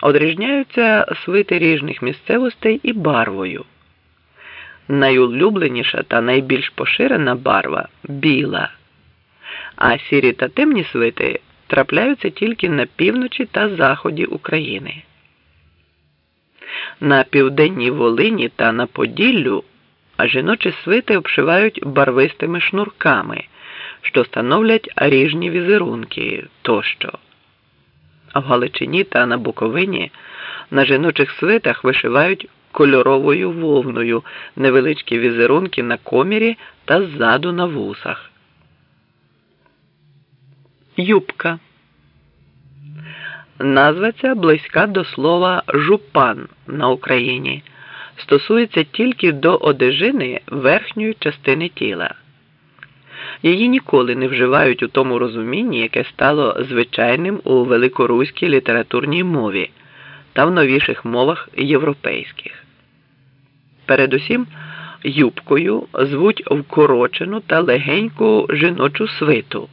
Одрізняються свити ріжних місцевостей і барвою. Найулюбленіша та найбільш поширена барва біла, а сірі та темні свити трапляються тільки на півночі та заході України. На південній Волині та на Поділлю жіночі свити обшивають барвистими шнурками, що становлять ріжні візерунки тощо. А в Галичині та на Буковині на жіночих свитах вишивають кольоровою вовною невеличкі візерунки на комірі та ззаду на вусах. Юбка. Назва ця близька до слова жупан на Україні. Стосується тільки до одежини верхньої частини тіла. Її ніколи не вживають у тому розумінні, яке стало звичайним у великоруській літературній мові та в новіших мовах європейських. Передусім, юбкою звуть вкорочену та легеньку жіночу свиту.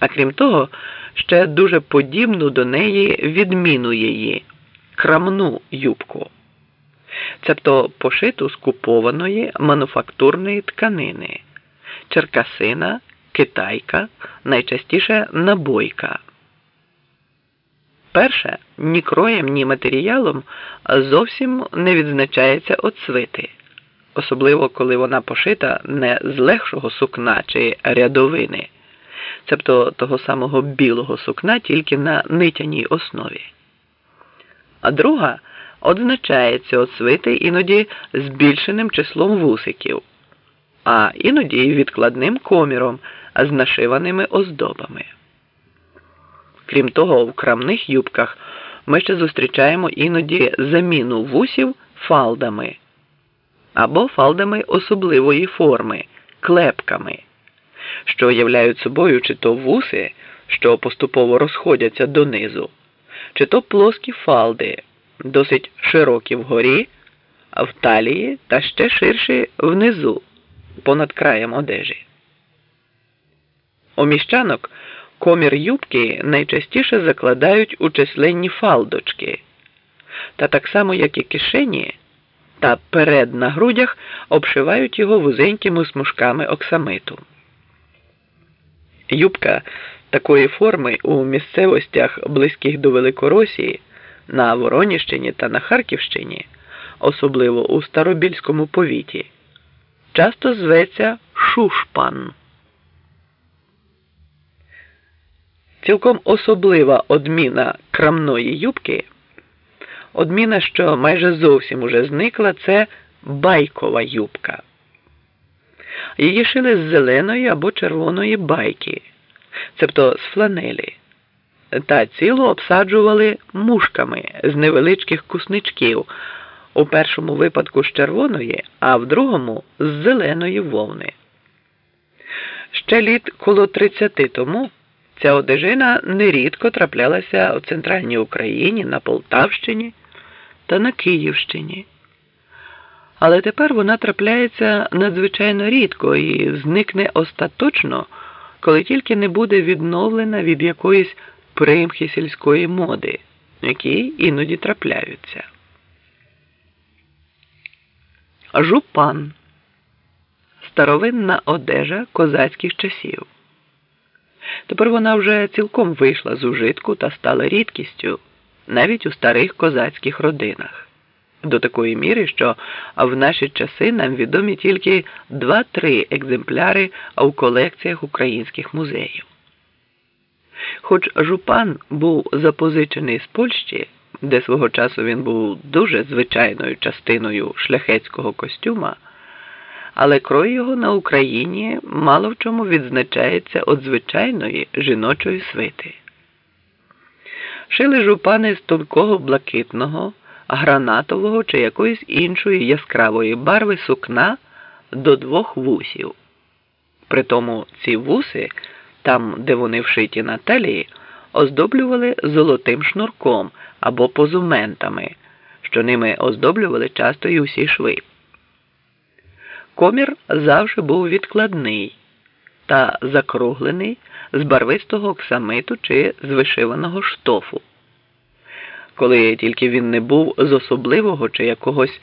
А крім того, ще дуже подібну до неї відміну її крамну юбку, цебто пошиту з купованої мануфактурної тканини, черкасина, китайка, найчастіше набойка. Перше ні кроєм, ні матеріалом зовсім не відзначається от свити, особливо коли вона пошита не з легшого сукна чи рядовини цебто того самого білого сукна тільки на нитяній основі. А друга означається от свити іноді збільшеним числом вусиків, а іноді відкладним коміром з нашиваними оздобами. Крім того, в крамних юбках ми ще зустрічаємо іноді заміну вусів фалдами або фалдами особливої форми клепками що являють собою чи то вуси, що поступово розходяться донизу, чи то плоскі фалди, досить широкі вгорі, в талії та ще ширші внизу, понад краєм одежі. У міщанок комір юбки найчастіше закладають у численні фалдочки, та так само, як і кишені, та перед на грудях обшивають його вузенькими смужками оксамиту. Юбка такої форми у місцевостях, близьких до Великоросії, на Вороніщині та на Харківщині, особливо у Старобільському повіті, часто зветься шушпан. Цілком особлива одміна крамної юбки, одміна, що майже зовсім уже зникла, це байкова юбка. Її шили з зеленої або червоної байки, цебто з фланелі, та цілу обсаджували мушками з невеличких кусничків, у першому випадку з червоної, а в другому з зеленої вовни. Ще літ коло 30 тому ця одежина нерідко траплялася у центральній Україні, на Полтавщині та на Київщині але тепер вона трапляється надзвичайно рідко і зникне остаточно, коли тільки не буде відновлена від якоїсь примхи сільської моди, які іноді трапляються. Жупан старовинна одежа козацьких часів. Тепер вона вже цілком вийшла з ужитку та стала рідкістю навіть у старих козацьких родинах до такої міри, що в наші часи нам відомі тільки два-три екземпляри в колекціях українських музеїв. Хоч жупан був запозичений з Польщі, де свого часу він був дуже звичайною частиною шляхетського костюма, але крой його на Україні мало в чому відзначається від звичайної жіночої свити. Шили жупани з тонкого блакитного гранатового чи якоїсь іншої яскравої барви сукна до двох вусів. Притому ці вуси, там, де вони вшиті на талії, оздоблювали золотим шнурком або позументами, що ними оздоблювали часто і усі шви. Комір завжди був відкладний та закруглений з барвистого оксамиту чи з вишиваного штофу. коли тільки він не був з особливого чи якогось